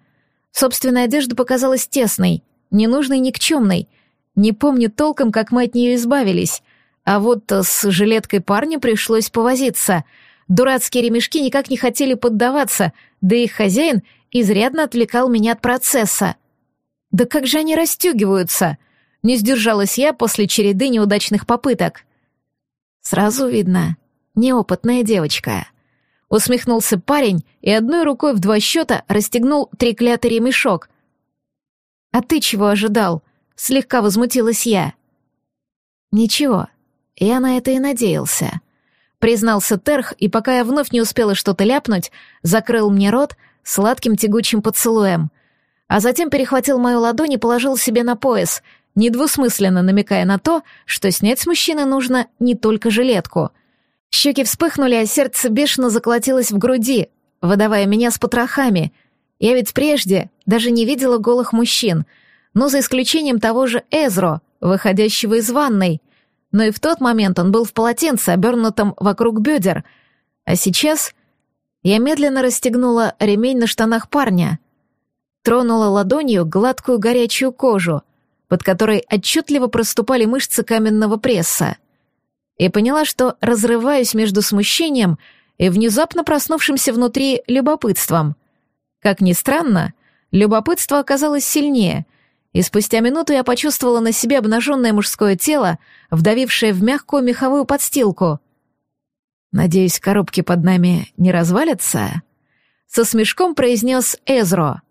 Собственная одежда показалась тесной, ненужной, никчемной. Не помню толком, как мы от нее избавились. А вот с жилеткой парня пришлось повозиться — Дурацкие ремешки никак не хотели поддаваться, да их хозяин изрядно отвлекал меня от процесса. Да как же они расстегиваются? Не сдержалась я после череды неудачных попыток. Сразу видно, неопытная девочка. Усмехнулся парень и одной рукой в два счета расстегнул треклятый ремешок. «А ты чего ожидал?» — слегка возмутилась я. «Ничего, я на это и надеялся», признался Терх, и пока я вновь не успела что-то ляпнуть, закрыл мне рот сладким тягучим поцелуем, а затем перехватил мою ладонь и положил себе на пояс, недвусмысленно намекая на то, что снять с мужчины нужно не только жилетку. Щеки вспыхнули, а сердце бешено заколотилось в груди, выдавая меня с потрохами. Я ведь прежде даже не видела голых мужчин, но за исключением того же Эзро, выходящего из ванной — но и в тот момент он был в полотенце, обернутом вокруг бедер, а сейчас я медленно расстегнула ремень на штанах парня, тронула ладонью гладкую горячую кожу, под которой отчетливо проступали мышцы каменного пресса, и поняла, что разрываюсь между смущением и внезапно проснувшимся внутри любопытством. Как ни странно, любопытство оказалось сильнее — и спустя минуту я почувствовала на себе обнаженное мужское тело, вдавившее в мягкую меховую подстилку. «Надеюсь, коробки под нами не развалятся?» Со смешком произнес Эзро.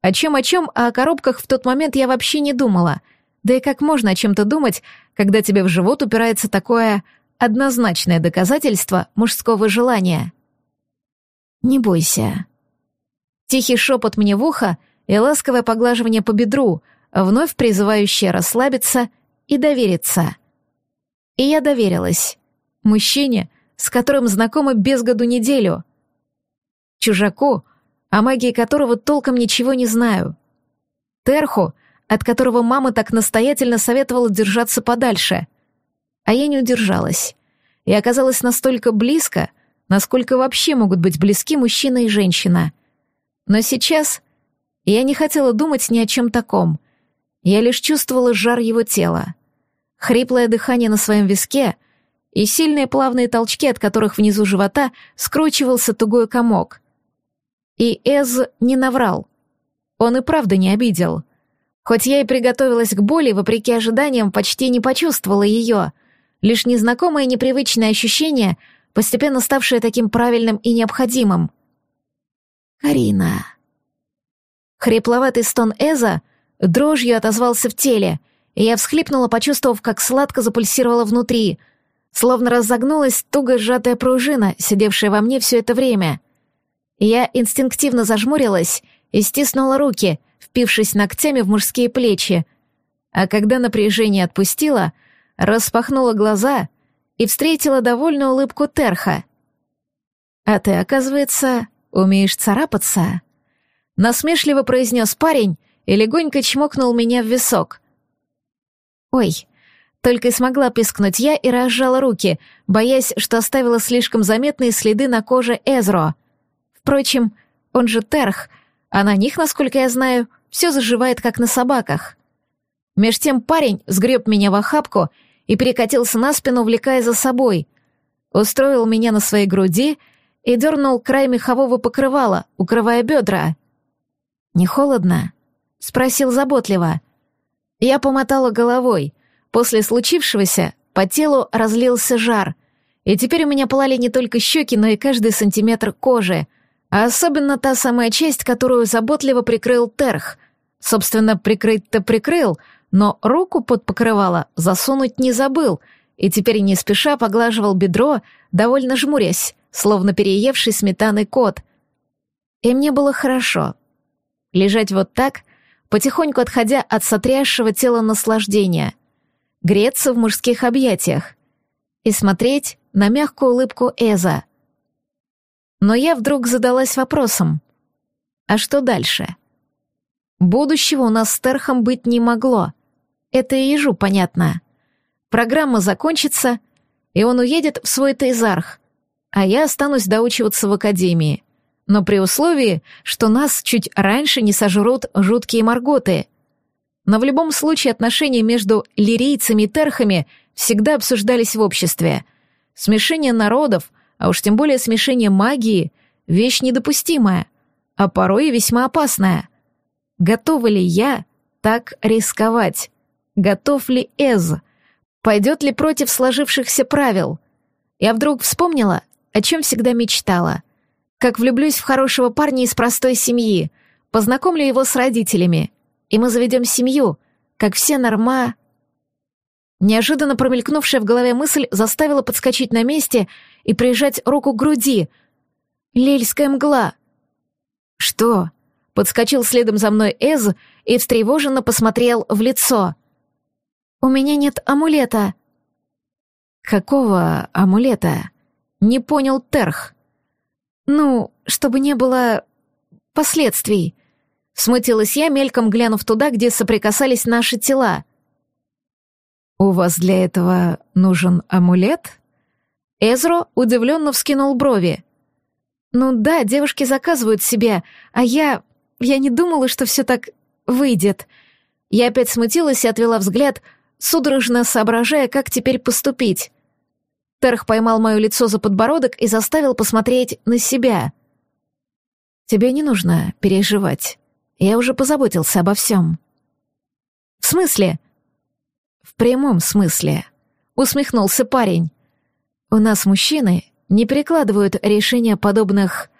О чем о чем, а о коробках в тот момент я вообще не думала. Да и как можно о чем-то думать, когда тебе в живот упирается такое однозначное доказательство мужского желания? «Не бойся». Тихий шепот мне в ухо и ласковое поглаживание по бедру — вновь призывающая расслабиться и довериться. И я доверилась. Мужчине, с которым знакома без году неделю. Чужаку, о магии которого толком ничего не знаю. Терху, от которого мама так настоятельно советовала держаться подальше. А я не удержалась. И оказалась настолько близко, насколько вообще могут быть близки мужчина и женщина. Но сейчас я не хотела думать ни о чем таком. Я лишь чувствовала жар его тела, хриплое дыхание на своем виске и сильные плавные толчки, от которых внизу живота скручивался тугой комок. И Эз не наврал. Он и правда не обидел. Хоть я и приготовилась к боли, вопреки ожиданиям, почти не почувствовала ее. Лишь незнакомое непривычное ощущение, постепенно ставшее таким правильным и необходимым. «Карина». Хрипловатый стон Эза — Дрожью отозвался в теле, и я всхлипнула, почувствовав, как сладко запульсировало внутри. Словно разогнулась туго сжатая пружина, сидевшая во мне все это время. Я инстинктивно зажмурилась и стиснула руки, впившись ногтями в мужские плечи. А когда напряжение отпустило, распахнула глаза и встретила довольную улыбку Терха. «А ты, оказывается, умеешь царапаться?» Насмешливо произнес парень и легонько чмокнул меня в висок. «Ой!» Только и смогла пискнуть я и разжала руки, боясь, что оставила слишком заметные следы на коже Эзро. Впрочем, он же Терх, а на них, насколько я знаю, все заживает, как на собаках. Меж тем парень сгреб меня в охапку и перекатился на спину, увлекая за собой. Устроил меня на своей груди и дернул край мехового покрывала, укрывая бедра. «Не холодно?» — спросил заботливо. Я помотала головой. После случившегося по телу разлился жар, и теперь у меня пылали не только щеки, но и каждый сантиметр кожи, а особенно та самая часть, которую заботливо прикрыл Терх. Собственно, прикрыть-то прикрыл, но руку под покрывало засунуть не забыл, и теперь не спеша поглаживал бедро, довольно жмурясь, словно переевший сметаны кот. И мне было хорошо. Лежать вот так, потихоньку отходя от сотрясшего тела наслаждения, греться в мужских объятиях и смотреть на мягкую улыбку Эза. Но я вдруг задалась вопросом, а что дальше? Будущего у нас с Терхом быть не могло. Это и ежу понятно. Программа закончится, и он уедет в свой Тейзарх, а я останусь доучиваться в академии но при условии, что нас чуть раньше не сожрут жуткие морготы. Но в любом случае отношения между лирийцами и терхами всегда обсуждались в обществе. Смешение народов, а уж тем более смешение магии — вещь недопустимая, а порой и весьма опасная. Готова ли я так рисковать? Готов ли Эз? Пойдет ли против сложившихся правил? Я вдруг вспомнила, о чем всегда мечтала — как влюблюсь в хорошего парня из простой семьи, познакомлю его с родителями, и мы заведем семью, как все норма... Неожиданно промелькнувшая в голове мысль заставила подскочить на месте и прижать руку к груди. Лельская мгла. «Что?» — подскочил следом за мной Эз и встревоженно посмотрел в лицо. «У меня нет амулета». «Какого амулета?» — не понял Терх. «Ну, чтобы не было... последствий», — смутилась я, мельком глянув туда, где соприкасались наши тела. «У вас для этого нужен амулет?» Эзро удивленно вскинул брови. «Ну да, девушки заказывают себе, а я... я не думала, что все так выйдет». Я опять смутилась и отвела взгляд, судорожно соображая, как теперь поступить. Терх поймал мое лицо за подбородок и заставил посмотреть на себя. «Тебе не нужно переживать. Я уже позаботился обо всем». «В смысле?» «В прямом смысле», — усмехнулся парень. «У нас мужчины не перекладывают решения подобных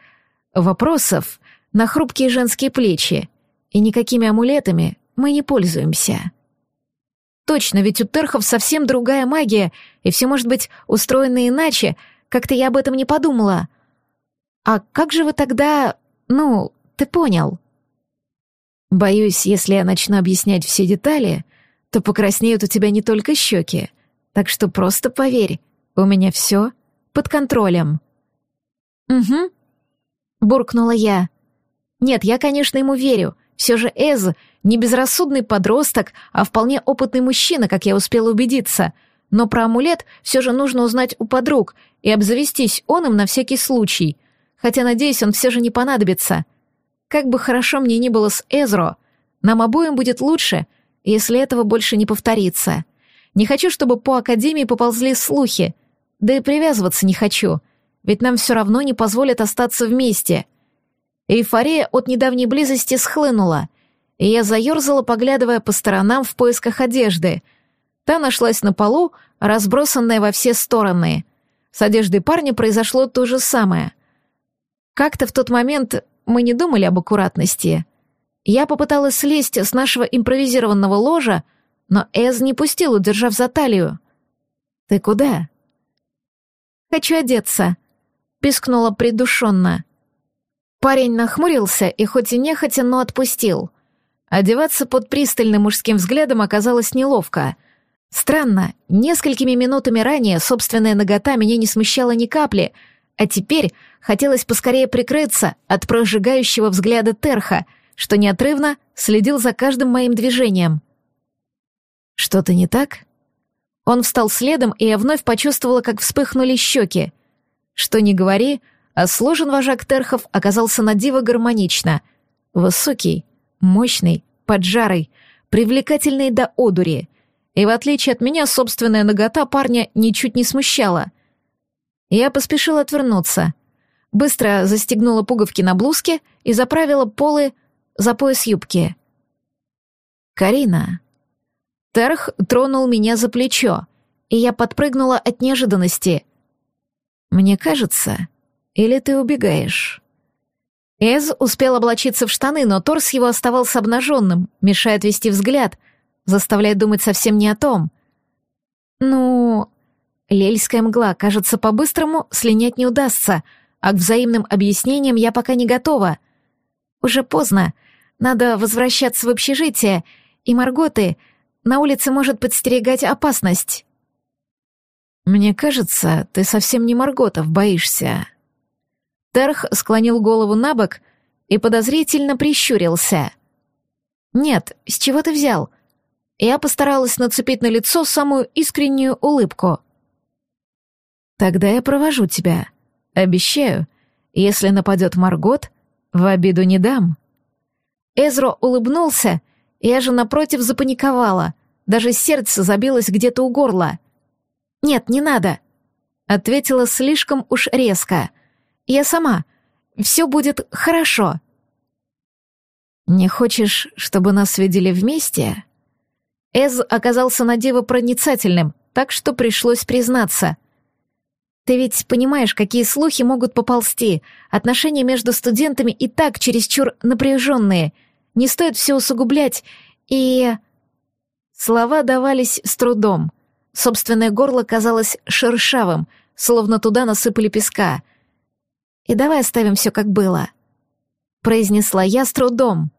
вопросов на хрупкие женские плечи, и никакими амулетами мы не пользуемся». Точно, ведь у терхов совсем другая магия, и все может быть устроено иначе. Как-то я об этом не подумала. А как же вы тогда... Ну, ты понял. Боюсь, если я начну объяснять все детали, то покраснеют у тебя не только щеки. Так что просто поверь, у меня все под контролем. Угу. Буркнула я. Нет, я, конечно, ему верю. Все же Эз не безрассудный подросток, а вполне опытный мужчина, как я успела убедиться. Но про амулет все же нужно узнать у подруг и обзавестись он им на всякий случай. Хотя, надеюсь, он все же не понадобится. Как бы хорошо мне ни было с Эзро, нам обоим будет лучше, если этого больше не повторится. Не хочу, чтобы по Академии поползли слухи, да и привязываться не хочу, ведь нам все равно не позволят остаться вместе. Эйфория от недавней близости схлынула, и я заерзала, поглядывая по сторонам в поисках одежды. Та нашлась на полу, разбросанная во все стороны. С одеждой парня произошло то же самое. Как-то в тот момент мы не думали об аккуратности. Я попыталась слезть с нашего импровизированного ложа, но Эз не пустил, удержав за талию. «Ты куда?» «Хочу одеться», — пискнула придушенно. Парень нахмурился и хоть и нехотя, но отпустил. Одеваться под пристальным мужским взглядом оказалось неловко. Странно, несколькими минутами ранее собственная нагота меня не смущала ни капли, а теперь хотелось поскорее прикрыться от прожигающего взгляда Терха, что неотрывно следил за каждым моим движением. «Что-то не так?» Он встал следом, и я вновь почувствовала, как вспыхнули щеки. Что ни говори, а сложен вожак Терхов оказался на диво гармонично. Высокий, мощный, поджарый, привлекательный до одури. И в отличие от меня, собственная нагота парня ничуть не смущала. Я поспешила отвернуться. Быстро застегнула пуговки на блузке и заправила полы за пояс юбки. «Карина», Терх тронул меня за плечо, и я подпрыгнула от неожиданности. «Мне кажется, или ты убегаешь?» Эз успел облачиться в штаны, но торс его оставался обнаженным, мешая отвести взгляд, заставляя думать совсем не о том. «Ну...» Лельская мгла, кажется, по-быстрому слинять не удастся, а к взаимным объяснениям я пока не готова. Уже поздно, надо возвращаться в общежитие, и Марготы на улице может подстерегать опасность. Мне кажется, ты совсем не Марготов боишься. Терх склонил голову на бок и подозрительно прищурился. Нет, с чего ты взял? Я постаралась нацепить на лицо самую искреннюю улыбку. Тогда я провожу тебя. Обещаю, если нападет Маргот, в обиду не дам. Эзро улыбнулся я же, напротив, запаниковала. Даже сердце забилось где-то у горла. «Нет, не надо», — ответила слишком уж резко. «Я сама. Все будет хорошо». «Не хочешь, чтобы нас видели вместе?» Эз оказался на диво проницательным, так что пришлось признаться. «Ты ведь понимаешь, какие слухи могут поползти. Отношения между студентами и так чересчур напряженные — не стоит все усугублять, и... Слова давались с трудом. Собственное горло казалось шершавым, словно туда насыпали песка. «И давай оставим все как было», — произнесла я с трудом.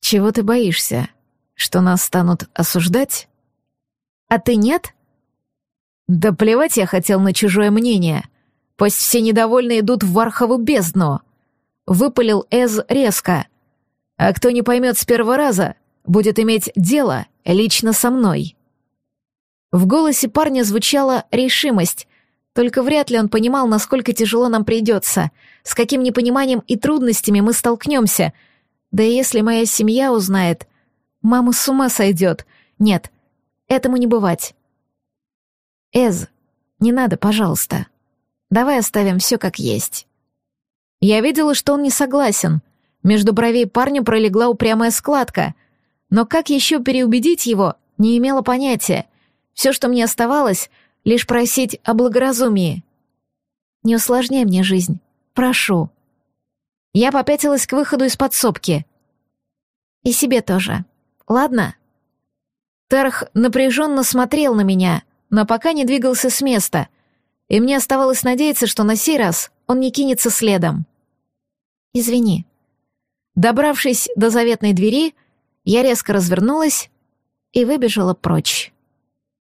«Чего ты боишься? Что нас станут осуждать?» «А ты нет?» «Да плевать я хотел на чужое мнение. Пусть все недовольны идут в Вархову бездну», — выпалил Эз резко. А кто не поймет с первого раза, будет иметь дело лично со мной. В голосе парня звучала решимость, только вряд ли он понимал, насколько тяжело нам придется, с каким непониманием и трудностями мы столкнемся. Да и если моя семья узнает, маму с ума сойдет. Нет, этому не бывать. Эз, не надо, пожалуйста. Давай оставим все как есть. Я видела, что он не согласен, между бровей парня пролегла упрямая складка. Но как еще переубедить его, не имела понятия. Все, что мне оставалось, лишь просить о благоразумии. «Не усложняй мне жизнь. Прошу». Я попятилась к выходу из подсобки. «И себе тоже. Ладно?» Тарх напряженно смотрел на меня, но пока не двигался с места, и мне оставалось надеяться, что на сей раз он не кинется следом. «Извини», Добравшись до заветной двери, я резко развернулась и выбежала прочь.